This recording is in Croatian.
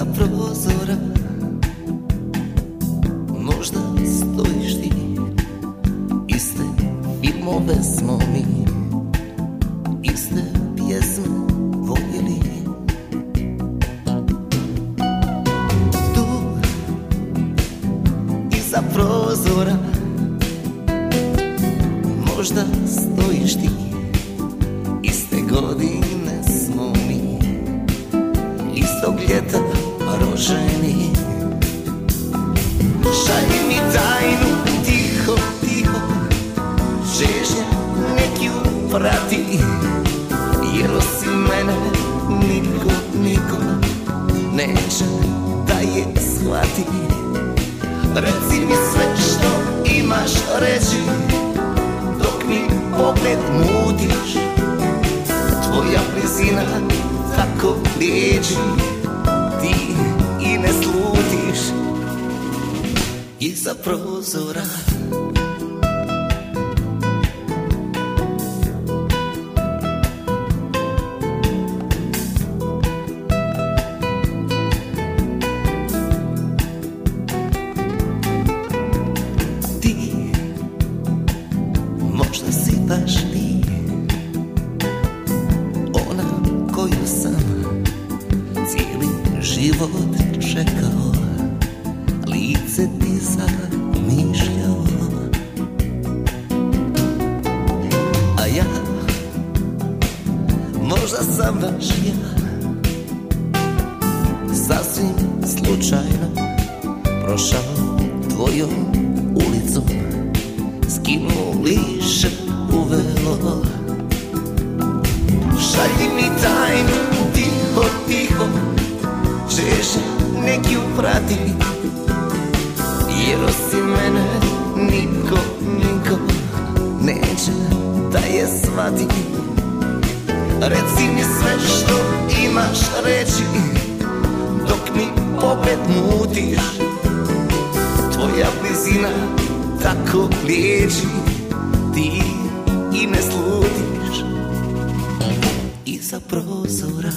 Iza prozora. Možda stojiš ti Iste filmove smo mi Iste pjesme voljeli. Tu Iza prozora. Možda stojiš ti Iste godine ju prati Jer osim mene niko, niko Neće da je shvati. Reci mi sve što imaš reći Dok mi pogled mutiš Tvoja blizina tako liječi Ti i ne slutiš. Iza prozora život čekao Lice ti zamišljao. A ja Možda sam baš ja Sasvim slučajno Prošao tvojom ulicom Skinuo liše uvelo Šalji prati Jer osim mene niko, niko Neće da je shvati. Reci mi sve što imaš reći Dok mi opet mutiš. Tvoja blizina tako liječi Ti i ne slutiš. Iza prozora